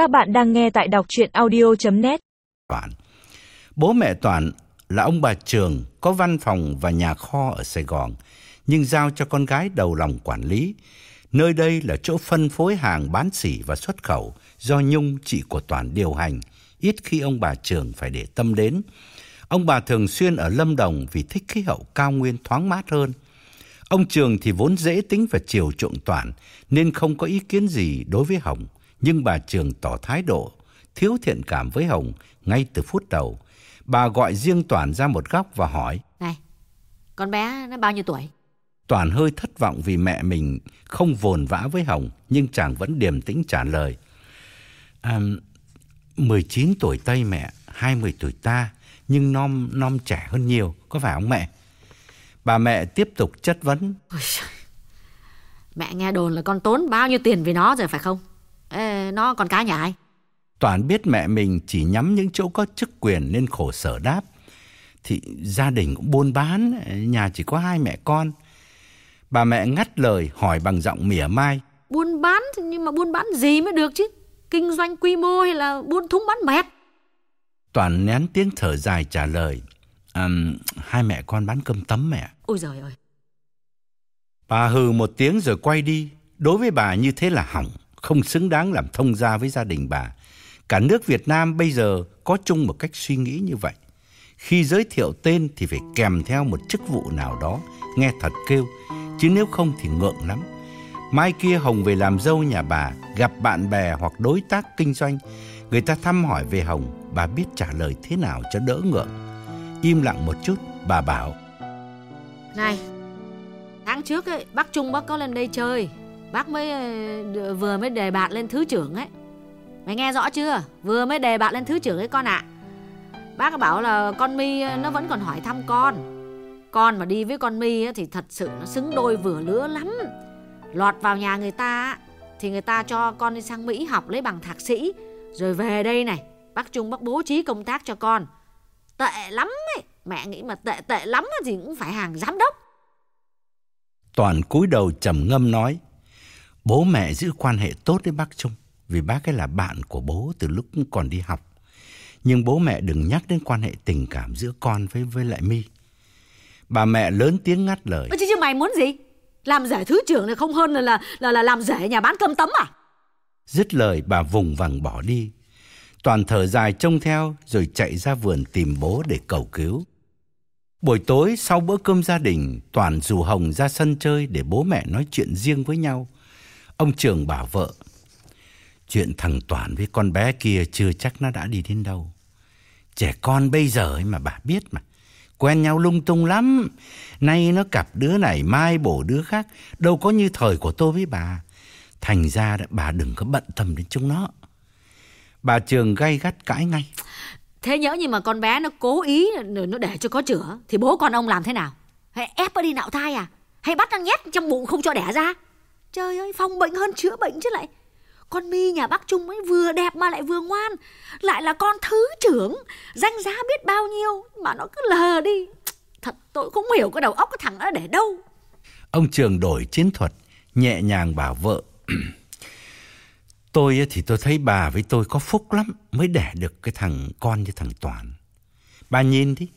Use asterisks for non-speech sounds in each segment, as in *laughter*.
Các bạn đang nghe tại đọc chuyện audio.net Toàn. Bố mẹ Toàn là ông bà Trường có văn phòng và nhà kho ở Sài Gòn, nhưng giao cho con gái đầu lòng quản lý. Nơi đây là chỗ phân phối hàng bán sỉ và xuất khẩu do Nhung chị của Toàn điều hành, ít khi ông bà Trường phải để tâm đến. Ông bà thường xuyên ở Lâm Đồng vì thích khí hậu cao nguyên thoáng mát hơn. Ông Trường thì vốn dễ tính và chiều chuộng Toàn nên không có ý kiến gì đối với Hồng, nhưng bà Trường tỏ thái độ thiếu thiện cảm với Hồng ngay từ phút đầu. Bà gọi riêng Toàn ra một góc và hỏi. Này, con bé nó bao nhiêu tuổi? Toàn hơi thất vọng vì mẹ mình không vồn vã với Hồng, nhưng chàng vẫn điềm tĩnh trả lời. À, 19 tuổi Tây mẹ, 20 tuổi ta, nhưng non non trẻ hơn nhiều, có phải không mẹ? Bà mẹ tiếp tục chất vấn. Ôi. Mẹ nghe đồn là con tốn bao nhiêu tiền vì nó rồi phải không? Nó con cái nhà ai? Toàn biết mẹ mình chỉ nhắm những chỗ có chức quyền nên khổ sở đáp. Thì gia đình cũng buôn bán, nhà chỉ có hai mẹ con. Bà mẹ ngắt lời hỏi bằng giọng mỉa mai. Buôn bán thì nhưng mà buôn bán gì mới được chứ? Kinh doanh quy mô hay là buôn thúng bán mẹt? Toàn nén tiếng thở dài trả lời. À, hai mẹ con bán cơm tấm mẹ. Ôi giời ơi, Bà hừ một tiếng rồi quay đi. Đối với bà như thế là hỏng, không xứng đáng làm thông gia với gia đình bà. Cả nước Việt Nam bây giờ có chung một cách suy nghĩ như vậy. Khi giới thiệu tên thì phải kèm theo một chức vụ nào đó, nghe thật kêu, chứ nếu không thì ngượng lắm. Mai kia Hồng về làm dâu nhà bà, gặp bạn bè hoặc đối tác kinh doanh, người ta thăm hỏi về Hồng, bà biết trả lời thế nào cho đỡ ngượng. Im lặng một chút, bà bảo, này, tháng trước ấy, bác Trung bác có lên đây chơi. Bác mới ờ, vừa mới đề bạt lên thứ trưởng ấy. Mày nghe rõ chưa? Vừa mới đề bạt lên thứ trưởng ấy con ạ. Bác bảo là con My ờ, nó vẫn còn hỏi thăm con. Con mà đi với con My thì thật sự nó xứng đôi vừa lứa lắm. Lọt vào nhà người ta thì người ta cho con đi sang Mỹ học lấy bằng thạc sĩ. Rồi về đây này, bác Trung bác bố trí công tác cho con. Tệ lắm ấy. Mẹ nghĩ mà tệ tệ lắm thì cũng phải hàng giám đốc. Toàn cúi đầu trầm ngâm nói, bố mẹ giữ quan hệ tốt với bác Trung, vì bác ấy là bạn của bố từ lúc còn đi học. Nhưng bố mẹ đừng nhắc đến quan hệ tình cảm giữa con với với lại My. Bà mẹ lớn tiếng ngắt lời. Chứ, chứ mày muốn gì? Làm rể thứ trưởng này không hơn là là là, là làm rể nhà bán cơm tấm à? Dứt lời bà vùng vằng bỏ đi. Toàn thở dài trông theo rồi chạy ra vườn tìm bố để cầu cứu. Buổi tối sau bữa cơm gia đình, Toàn rủ Hồng ra sân chơi để bố mẹ nói chuyện riêng với nhau. Ông Trường bảo vợ, chuyện thằng Toàn với con bé kia chưa chắc nó đã đi đến đâu. Trẻ con bây giờ ấy mà bà biết mà, quen nhau lung tung lắm. Nay nó cặp đứa này, mai bổ đứa khác, đâu có như thời của tôi với bà. Thành ra đã bà đừng có bận tâm đến chúng nó. Bà Trường gay gắt cãi ngay. Thế nhỡ như mà con bé nó cố ý nó để cho có chữa thì bố con ông làm thế nào? Hay ép nó đi nạo thai à? Hay bắt nó nhét trong bụng không cho đẻ ra? Trời ơi, phòng bệnh hơn chữa bệnh chứ lại. Con My nhà bác Trung ấy vừa đẹp mà lại vừa ngoan, lại là con thứ trưởng, danh giá biết bao nhiêu mà nó cứ lờ đi. Thật tôi không hiểu cái đầu óc cái thằng nó để đâu. Ông Trường đổi chiến thuật, nhẹ nhàng bảo vợ. *clears throat* tôi thì tôi thấy bà với tôi có phúc lắm mới đẻ được cái thằng con như thằng Toàn. Bà nhìn đi,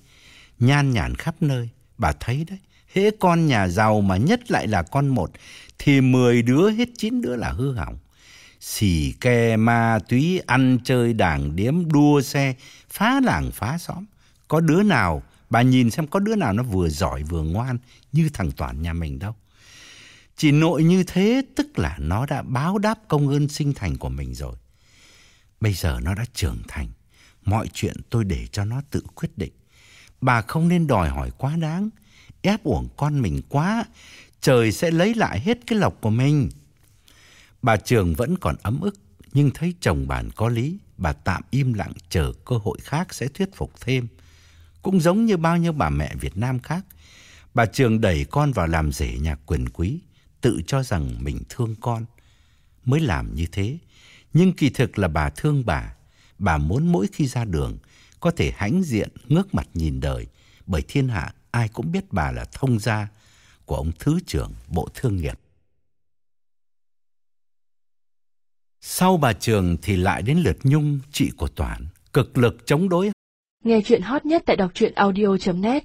nhan nhản khắp nơi, bà thấy đấy. Hễ con nhà giàu mà nhất lại là con một, thì 10 đứa hết 9 đứa là hư hỏng. Xì ke ma túy ăn chơi đảng điếm đua xe, phá làng phá xóm. Có đứa nào, bà nhìn xem có đứa nào nó vừa giỏi vừa ngoan như thằng Toàn nhà mình đâu. Chỉ nội như thế tức là nó đã báo đáp công ơn sinh thành của mình rồi. Bây giờ nó đã trưởng thành. Mọi chuyện tôi để cho nó tự quyết định. Bà không nên đòi hỏi quá đáng. Ép uổng con mình quá. Trời sẽ lấy lại hết cái lộc của mình. Bà Trường vẫn còn ấm ức. Nhưng thấy chồng bản có lý. Bà tạm im lặng chờ cơ hội khác sẽ thuyết phục thêm. Cũng giống như bao nhiêu bà mẹ Việt Nam khác. Bà Trường đẩy con vào làm rể nhà quyền quý, tự cho rằng mình thương con mới làm như thế. Nhưng kỳ thực là bà thương bà. Bà muốn mỗi khi ra đường, có thể hãnh diện, ngước mặt nhìn đời. Bởi thiên hạ ai cũng biết bà là thông gia của ông Thứ trưởng Bộ Thương nghiệp. Sau bà Trường thì lại đến lượt Nhung, chị của Toản, cực lực chống đối. Nghe chuyện hot nhất tại đọc truyện audio.net